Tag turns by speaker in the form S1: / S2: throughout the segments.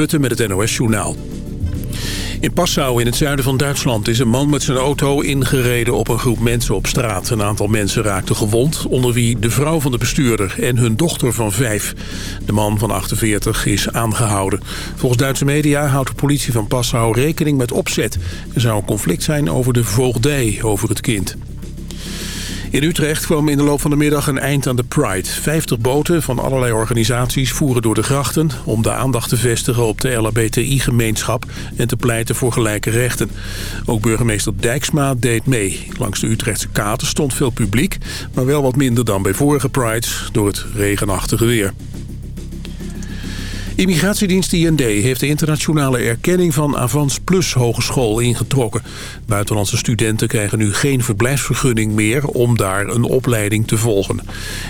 S1: Met het NOS Journaal. In Passau in het zuiden van Duitsland is een man met zijn auto ingereden op een groep mensen op straat. Een aantal mensen raakten gewond, onder wie de vrouw van de bestuurder en hun dochter van vijf. De man van 48 is aangehouden. Volgens Duitse media houdt de politie van Passau rekening met opzet. Er zou een conflict zijn over de voogdij over het kind. In Utrecht kwam in de loop van de middag een eind aan de Pride. 50 boten van allerlei organisaties voeren door de grachten... om de aandacht te vestigen op de LHBTI-gemeenschap... en te pleiten voor gelijke rechten. Ook burgemeester Dijksma deed mee. Langs de Utrechtse katen stond veel publiek... maar wel wat minder dan bij vorige Prides door het regenachtige weer. Immigratiedienst IND heeft de internationale erkenning van Avans Plus Hogeschool ingetrokken. Buitenlandse studenten krijgen nu geen verblijfsvergunning meer om daar een opleiding te volgen.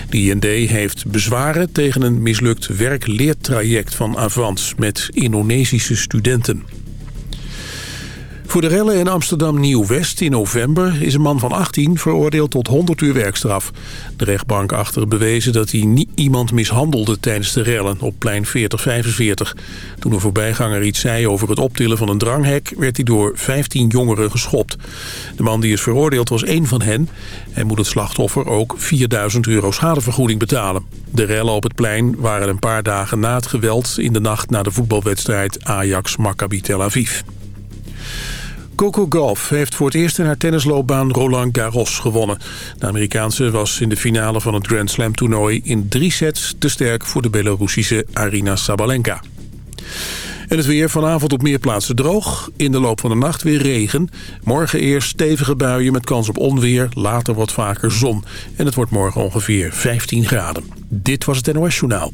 S1: IND heeft bezwaren tegen een mislukt werk-leertraject van Avans met Indonesische studenten. Voor de rellen in Amsterdam Nieuw-West in november is een man van 18 veroordeeld tot 100 uur werkstraf. De rechtbank achter bewezen dat hij niet iemand mishandelde tijdens de rellen op plein 4045. Toen een voorbijganger iets zei over het optillen van een dranghek werd hij door 15 jongeren geschopt. De man die is veroordeeld was één van hen en moet het slachtoffer ook 4000 euro schadevergoeding betalen. De rellen op het plein waren een paar dagen na het geweld in de nacht na de voetbalwedstrijd Ajax-Maccabi Tel Aviv. Coco Gauff heeft voor het eerst in haar tennisloopbaan Roland Garros gewonnen. De Amerikaanse was in de finale van het Grand Slam toernooi in drie sets te sterk voor de Belarussische Arina Sabalenka. En het weer vanavond op meer plaatsen droog. In de loop van de nacht weer regen. Morgen eerst stevige buien met kans op onweer. Later wat vaker zon. En het wordt morgen ongeveer 15 graden. Dit was het NOS Journaal.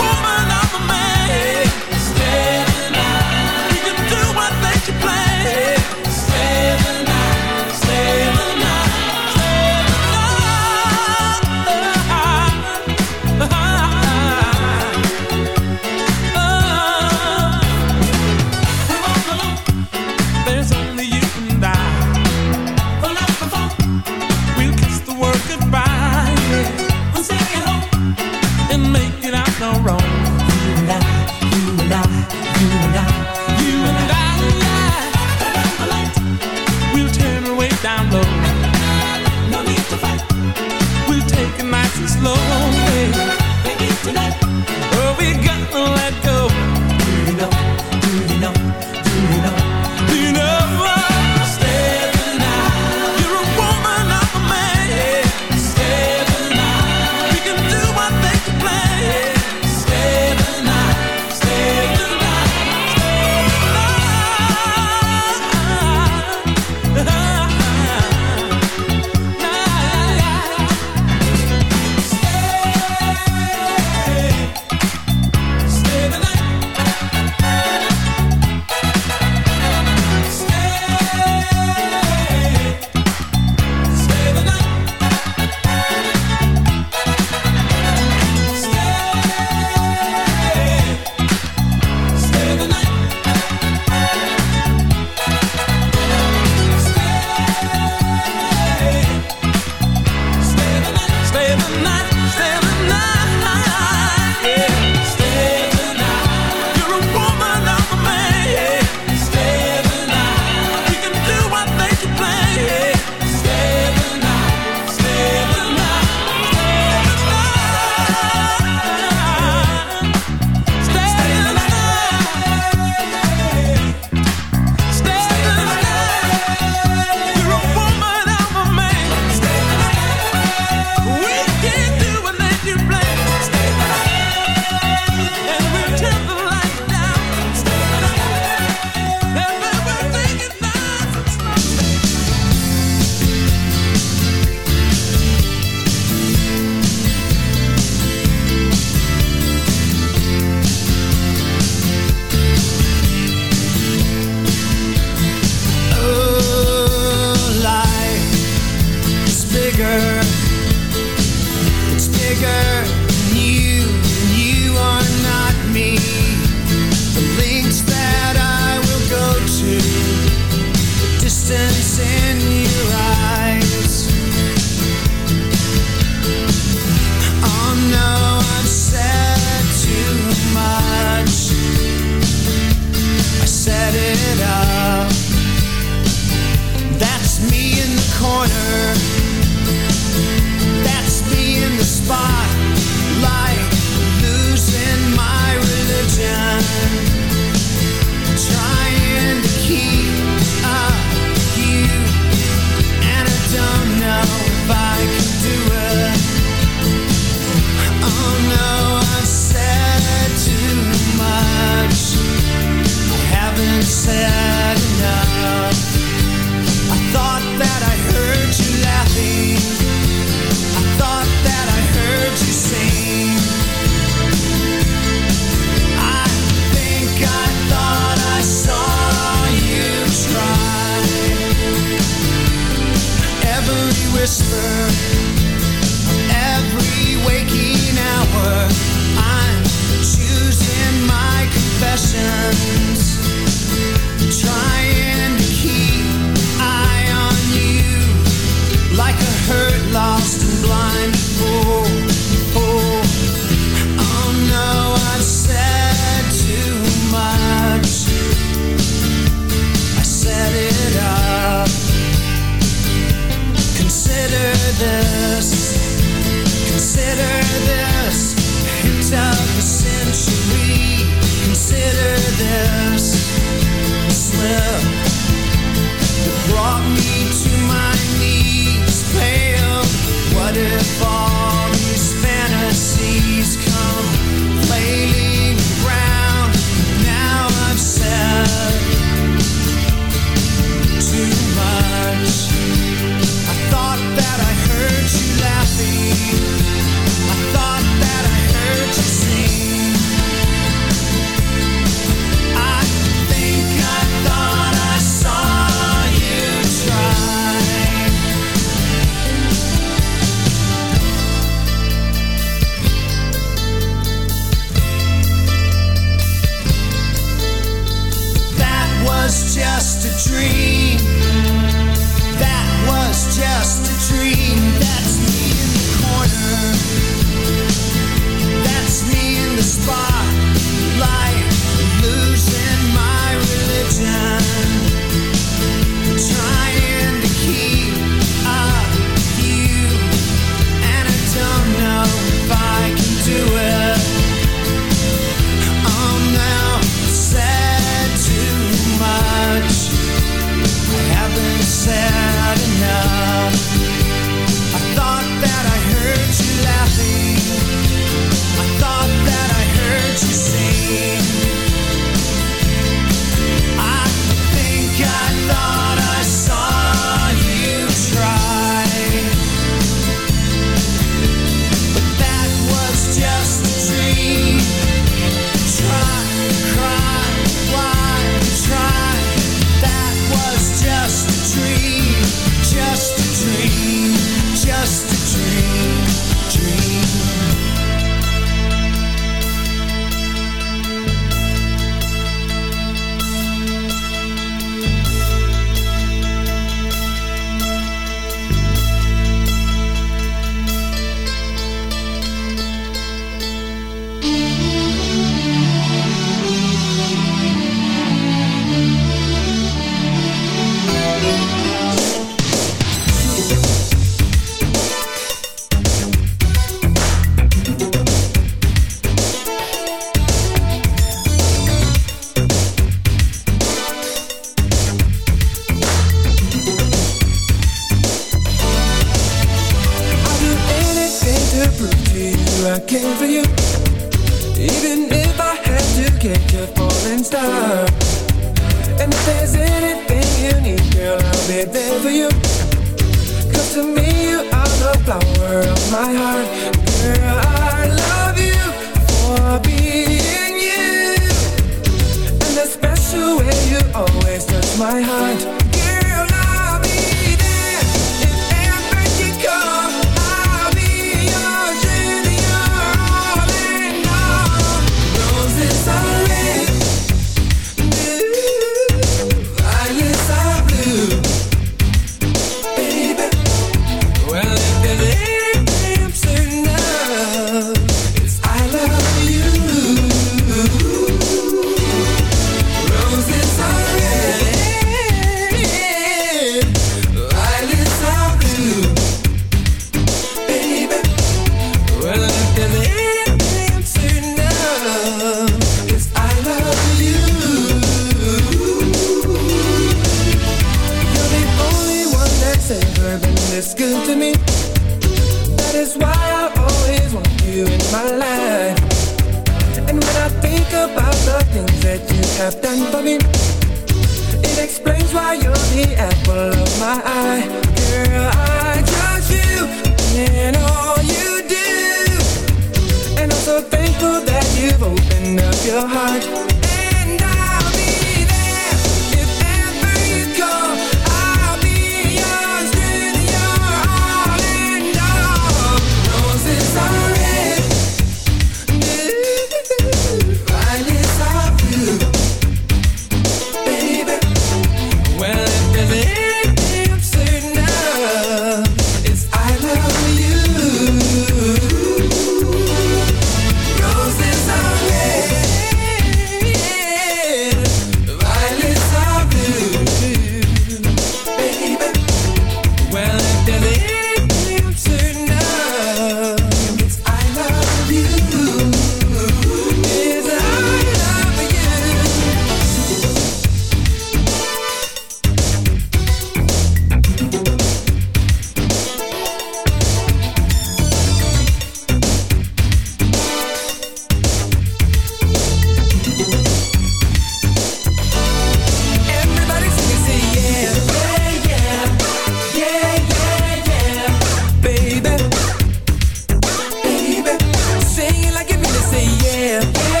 S2: yeah.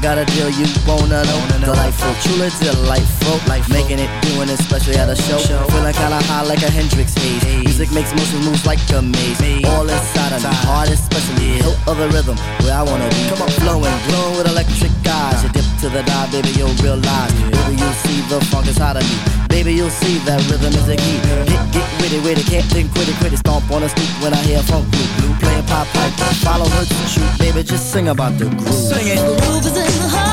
S3: Got a
S4: deal you wanna know. Delightful, truly delightful. Life making it, doing it, especially at a show. Feeling kinda high like a Hendrix haze. Music makes motion moves like a maze. All inside of me, heart especially. Hilt of the rhythm, where I wanna be. Come on, flowing, glowing with electric eyes. You dip to the dive, baby, you'll realize. Baby, you'll see the funk is hot of me. Baby, you'll see that rhythm is a key. Get, get with it, with it, can't think, quit it, quit it. Stomp on the stoop when I hear funk blue, blue pipe. Follow her to shoot, baby, just sing about the groove. Sing it.
S3: The groove is in the heart.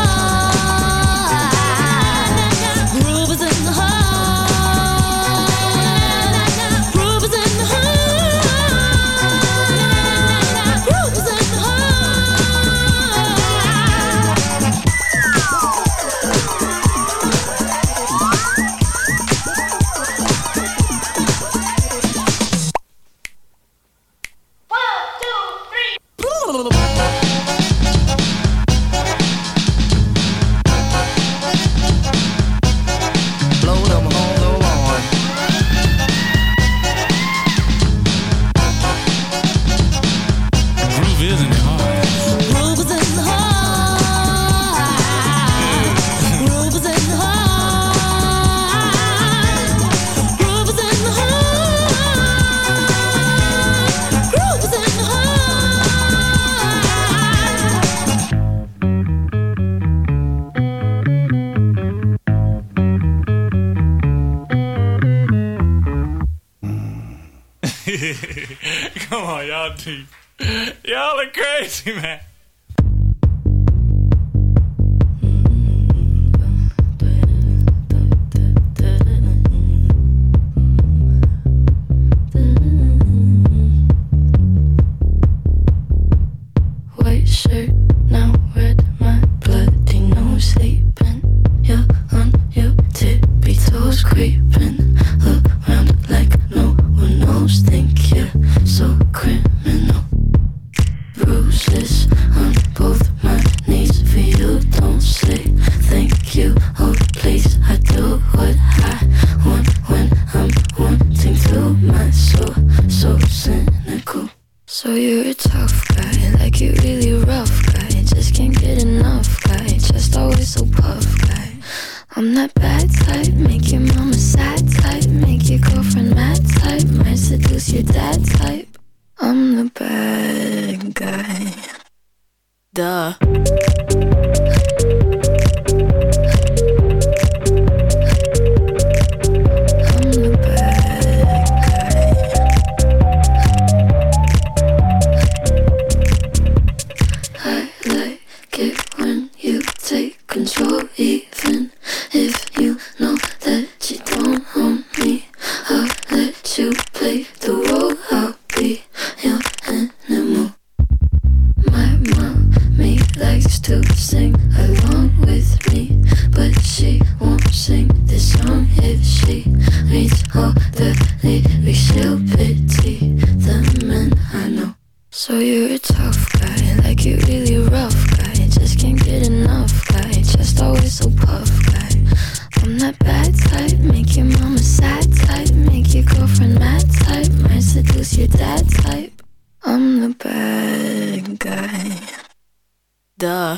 S5: Duh.